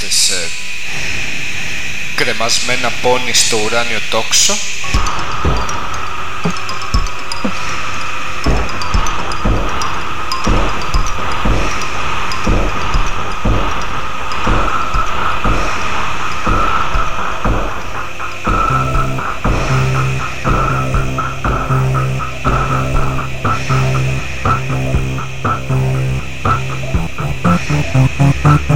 είμαστε σε κρεμασμένα πόνι στο ουράνιο τόξο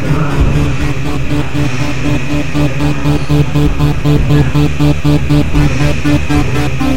Thank you.